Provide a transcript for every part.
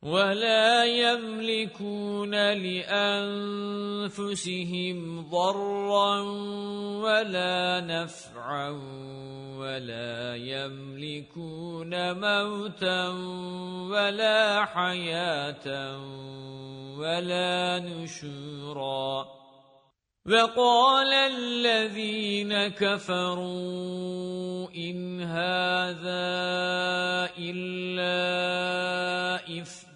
وَلَا يَمْلِكُونَ لِأَنفُسِهِمْ ضَرًّا وَلَا نَفْعًا وَلَا يَمْلِكُونَ مَوْتًا وَلَا حَيَاةً وَلَا نُشُورًا. وَقَالَ الَّذِينَ كَفَرُوا إِنْ هَذَا إِلَّا إِفْكٌ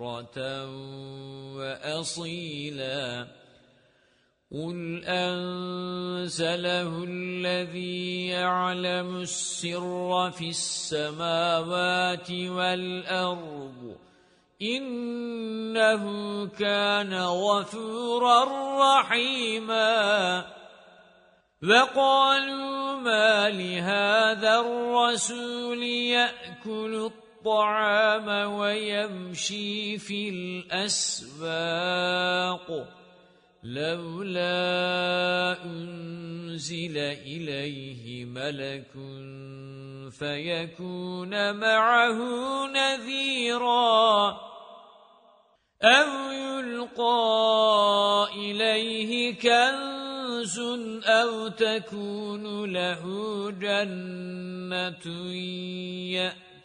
بكرة وأصيلا. قل أنزله الذي يعلم السر في السماوات والأرض إنه كان غفورا رحيما. وقالوا ما لهذا الرسول يأكل الطعام ويمشي في الأسواق. لولا أنزل إليه ملك فيكون معه نذيرا. أو يلقى إليه كنز أو تكون له جنة يأتي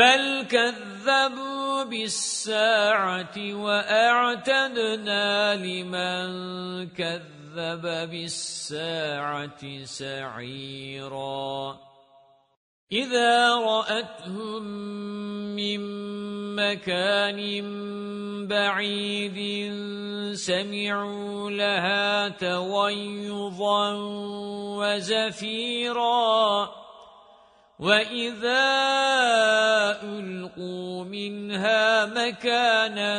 بل كذبوا بالساعة وأعتدنا لمن كذب بالساعة سعيرا إذا رأتهم من مكان بعيد سمعوا لها تغيظا وزفيرا وَإِذَا أُلْقُوا مِنْهَا مَكَانًا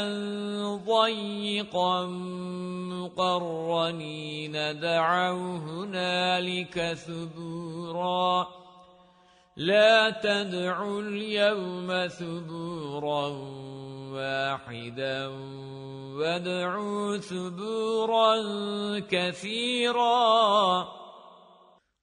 ضَيِّقًا مُقَرَّنِينَ دَعَوْا هُنَالِكَ ثُبُورًا لَا تَدْعُوا الْيَوْمَ ثُبُورًا وَاحِدًا وَادْعُوا ثُبُورًا كَثِيرًا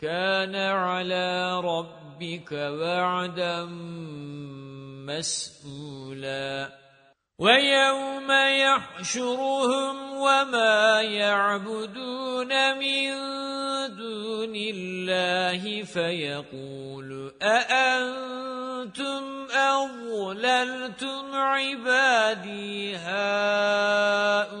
كَانَ عَلَى رَبِّكَ وَعْدًا مَسْئُولًا وَيَوْمَ يَحْشُرُهُمْ وَمَا يَعْبُدُونَ مِن دُونِ اللَّهِ فَيَقُولُ أَأَنْتُمْ أَضْلَلْتُمْ عِبَادِي هَؤُلَاءِ؟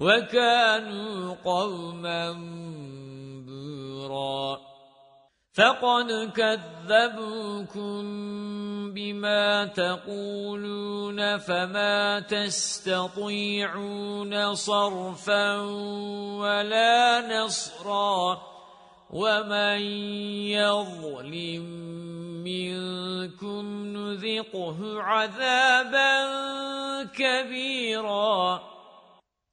وَكَانُوا قَوْمًا بُورًا. فَقَدْ كَذَّبُوكُمْ بِمَا تَقُولُونَ فَمَا تَسْتَطِيعُونَ صَرْفًا وَلَا نَصْرًا. وَمَن يَظْلِم مِّنكُمْ نُذِقْهُ عَذَابًا كَبِيرًا.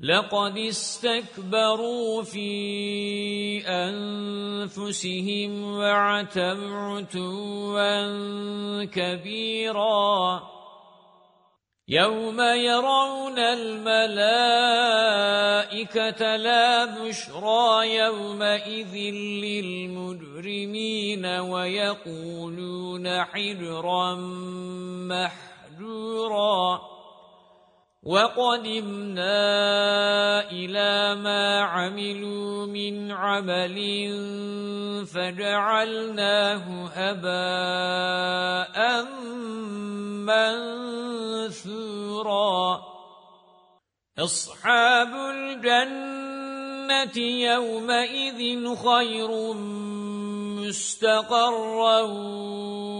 لَقَدِ اسْتَكْبَرُوا فِي أَنفُسِهِمْ وَعَتَوْا عُتُوًّا كَبِيرًا. يَوْمَ يَرَوْنَ الْمَلَائِكَةَ لَا بُشْرَى يَوْمَئِذٍ لِلْمُجْرِمِينَ وَيَقُولُونَ حِجْرًا مَحْجُورًا. وَقَدِمْنَا إِلَى مَا عَمِلُوا مِنْ عَمَلٍ فَجَعَلْنَاهُ هَبَاءً مَنْثُورًا. أَصْحَابُ الْجَنَّةِ يَوْمَئِذٍ خَيْرٌ مُسْتَقَرًّا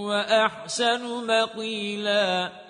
وَأَحْسَنُ مَقِيلًا.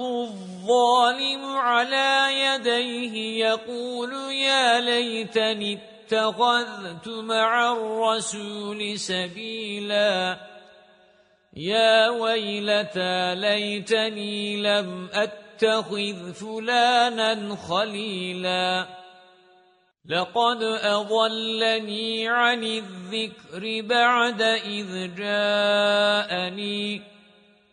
الظَّالِمُ عَلَى يَدَيْهِ يَقُولُ يَا لَيْتَنِي اتَّخَذْتُ مَعَ الرَّسُولِ سَبِيلًا. يَا وَيْلَتَى لَيْتَنِي لَمْ أَتَّخِذْ فُلَانًا خَلِيلًا. لَقَدْ أَضَلَّنِي عَنِ الذِّكْرِ بَعْدَ إِذْ جَاءَنِي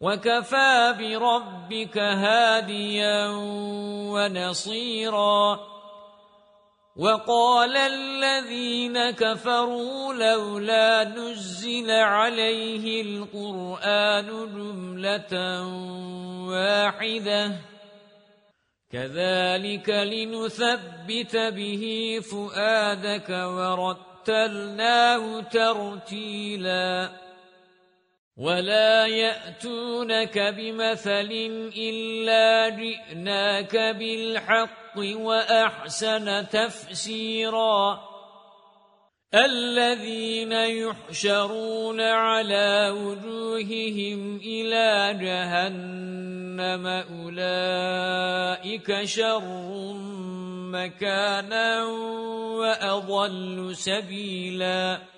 وَكَفَى بِرَبِّكَ هَادِيًا وَنَصِيرًا. وَقَالَ الَّذِينَ كَفَرُوا لَوْلَا نُزِّلَ عَلَيْهِ الْقُرْآنُ جُمْلَةً وَاحِدَةً. كَذَلِكَ لِنُثَبِّتَ بِهِ فُؤَادَكَ وَرَتَّلْنَاهُ تَرْتِيلًا. وَلَا يَأْتُونَكَ بِمَثَلٍ إِلَّا جِئْنَاكَ بِالْحَقِّ وَأَحْسَنَ تَفْسِيرًا الَّذِينَ يُحْشَرُونَ عَلَى وُجُوهِهِمْ إِلَى جَهَنَّمَ أُولَئِكَ شَرٌّ مَكَانًا وَأَضَلُّ سَبِيلًا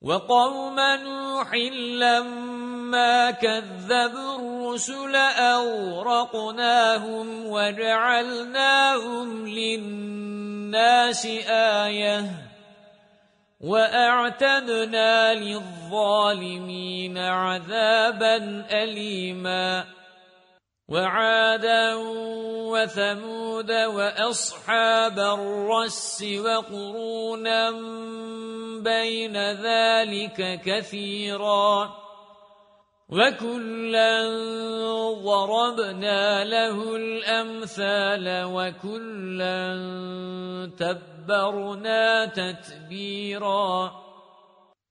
وَقَوْمَ نُوحٍ لَمَّا كَذَّبُوا الرُّسُلَ أَوْرَقْنَاهُمْ وَجَعَلْنَاهُمْ لِلنَّاسِ آيَةً وَأَعْتَدْنَا لِلظَّالِمِينَ عَذَابًا أَلِيمًا وَعَادًا وَثَمُودَ وَأَصْحَابَ الرَّسِّ وَقُرُونًا بَيْنَ ذَلِكَ كَثِيرًا وَكُلًّا ضَرَبْنَا لَهُ الْأَمْثَالَ وَكُلًّا تَبَّرْنَا تَتْبِيرًا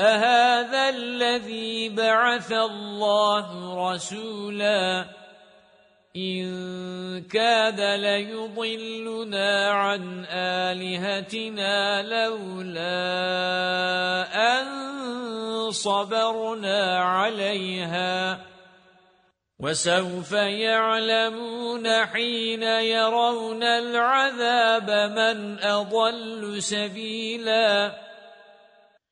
أَهَذَا الَّذِي بَعَثَ اللَّهُ رَسُولًا؟ إِن كَادَ لَيُضِلُّنَا عَن آلِهَتِنَا لَوْلَا أَن صَبَرْنَا عَلَيْهَا. وَسَوْفَ يَعْلَمُونَ حِينَ يَرَوْنَ الْعَذَابَ مَنْ أَضَلُّ سَبِيلًا.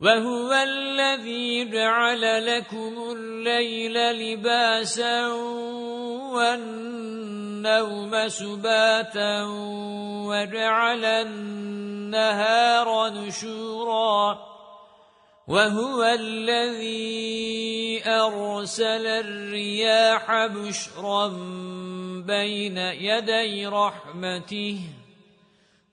وَهُوَ الَّذِي جَعَلَ لَكُمُ اللَّيْلَ لِبَاسًا وَالنَّوْمَ سُبَاتًا وَجَعَلَ النَّهَارَ نُشُورًا وَهُوَ الَّذِي أَرْسَلَ الرِّيَاحَ بُشْرًا بَيْنَ يَدَيْ رَحْمَتِهِ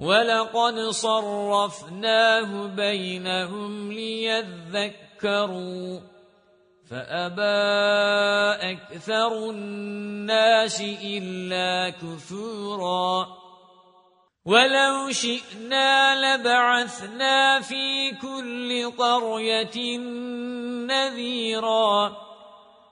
وَلَقَدْ صَرَّفْنَاهُ بَيْنَهُمْ لِيَذَّكَّرُوا فَأَبَى أَكْثَرُ النَّاسِ إِلَّا كُفُورًا وَلَوْ شِئْنَا لَبَعَثْنَا فِي كُلِّ قَرْيَةٍ نَذِيرًا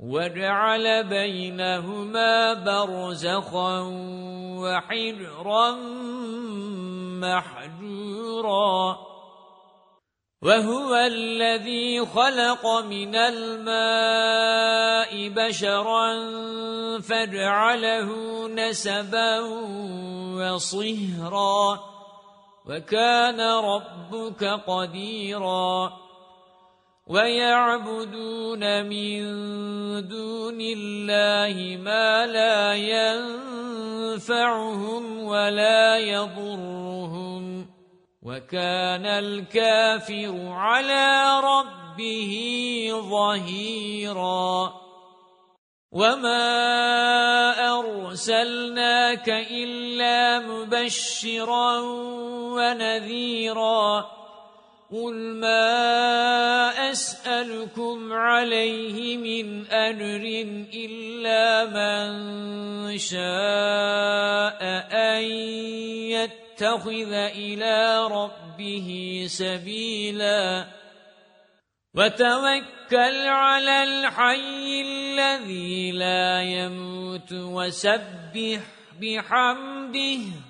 وَجَعَلَ بَيْنَهُمَا بَرْزَخًا وَحِجْرًا مَحْجُورًا وَهُوَ الَّذِي خَلَقَ مِنَ الْمَاءِ بَشَرًا فَجَعَلَهُ نَسَبًا وَصِهْرًا وَكَانَ رَبُّكَ قَدِيرًا وَيَعْبُدُونَ مِن دُونِ اللَّهِ مَا لَا يَنفَعُهُمْ وَلَا يَضُرُّهُمْ. وَكَانَ الْكَافِرُ عَلَى رَبِّهِ ظَهِيرًا. وَمَا أَرْسَلْنَاكَ إِلَّا مُبَشِّرًا وَنَذِيرًا. قُلْ مَا أَسْأَلُكُمْ عَلَيْهِ مِنْ أَجْرٍ إِلَّا مَنْ شَاءَ أَنْ يتخذ إلى ربه سبيلا وتوكل على الحي الذي لا يموت وسبح بحمده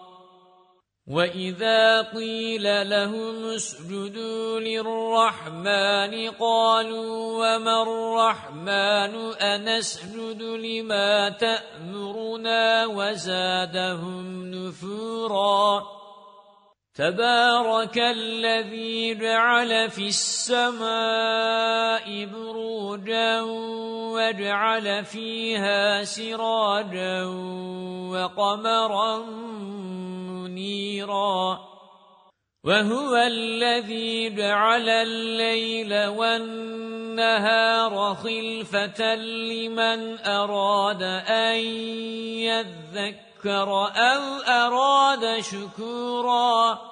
وَإِذَا قِيلَ لَهُمُ اسْجُدُوا لِلرَّحْمَنِ قَالُوا وَمَا الرَّحْمَنُ أَنَسْجُدُ لِمَا تَأْمُرُنَا وَزَادَهُمْ نُفُورًا تَبَارَكَ الَّذِي جَعَلَ فِي السَّمَاءِ بُرُوجًا وَجَعَلَ فِيهَا سِرَاجًا وَقَمَرًا مُنِيرًا. وَهُوَ الَّذِي جَعَلَ اللَّيْلَ وَالنَّهَارَ خِلْفَةً لِمَنْ أَرَادَ أَنْ يَذَّكَّرَ أَوْ أَرَادَ شُكُورًا.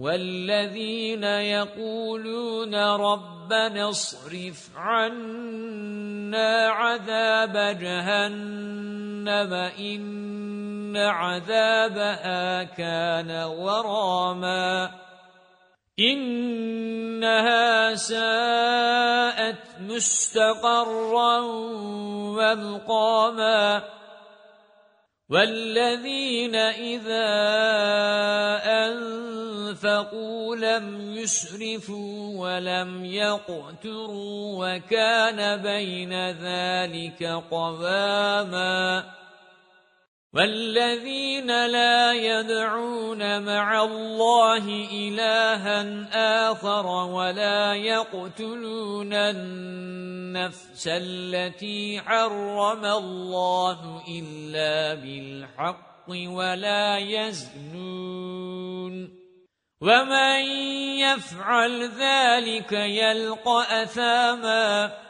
وَالَّذِينَ يَقُولُونَ رَبَّنَا اصْرِفْ عَنَّا عَذَابَ جَهَنَّمَ إِنَّ عَذَابَهَا كَانَ غَرَامًا إِنَّهَا سَاءَتْ مُسْتَقَرًّا وَمُقَامًا. وَالَّذِينَ إِذَا أَنفَقُوا لَمْ يُسْرِفُوا وَلَمْ يَقْتُرُوا وَكَانَ بَيْنَ ذَلِكَ قَوَامًا وَالَّذِينَ لَا يَدْعُونَ مَعَ اللَّهِ إِلَٰهًا آخَرَ وَلَا يَقْتُلُونَ النَّفْسَ الَّتِي حَرَّمَ اللَّهُ إِلَّا بِالْحَقِّ وَلَا يَزْنُونَ وَمَن يَفْعَلْ ذَلِكَ يَلْقَ أَثَامًا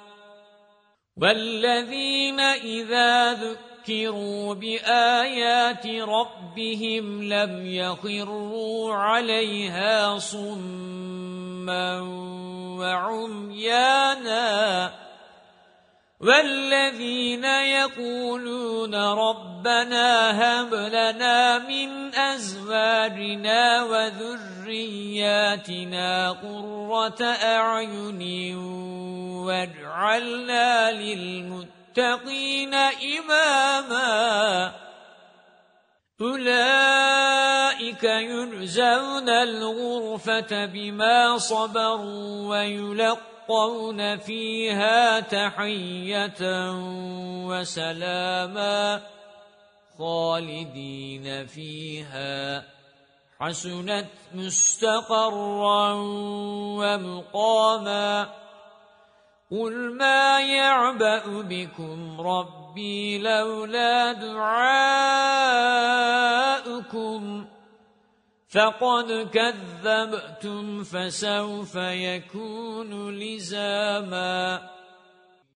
وَالَّذِينَ إِذَا ذُكِّرُوا بِآيَاتِ رَبِّهِمْ لَمْ يَخِرُّوا عَلَيْهَا صُمًّا وَعُمْيَانًا وَالَّذِينَ يَقُولُونَ رَبَّنَا هَبْ لَنَا مِنْ أَزْوَاجِنَا وَذُرِّيَّاتِنَا قُرَّةَ أَعْيُنٍ وَاجْعَلْنَا لِلْمُتَّقِينَ إِمَامًا أُولَئِكَ يُجْزَوْنَ الْغُرْفَةَ بِمَا صَبَرُوا وَيُلَقَّوْنَ فِيهَا تَحِيَّةً وَسَلَامًا خَالِدِينَ فِيهَا. حَسُنَتْ مُسْتَقَرًّا وَمُقَامًا. قُلْ مَا يَعْبَأُ بِكُمْ رَبِّي لَوْلَا دُعَاؤُكُمْ فَقَدْ كَذَّبْتُمْ فَسَوْفَ يَكُونُ لِزَامًا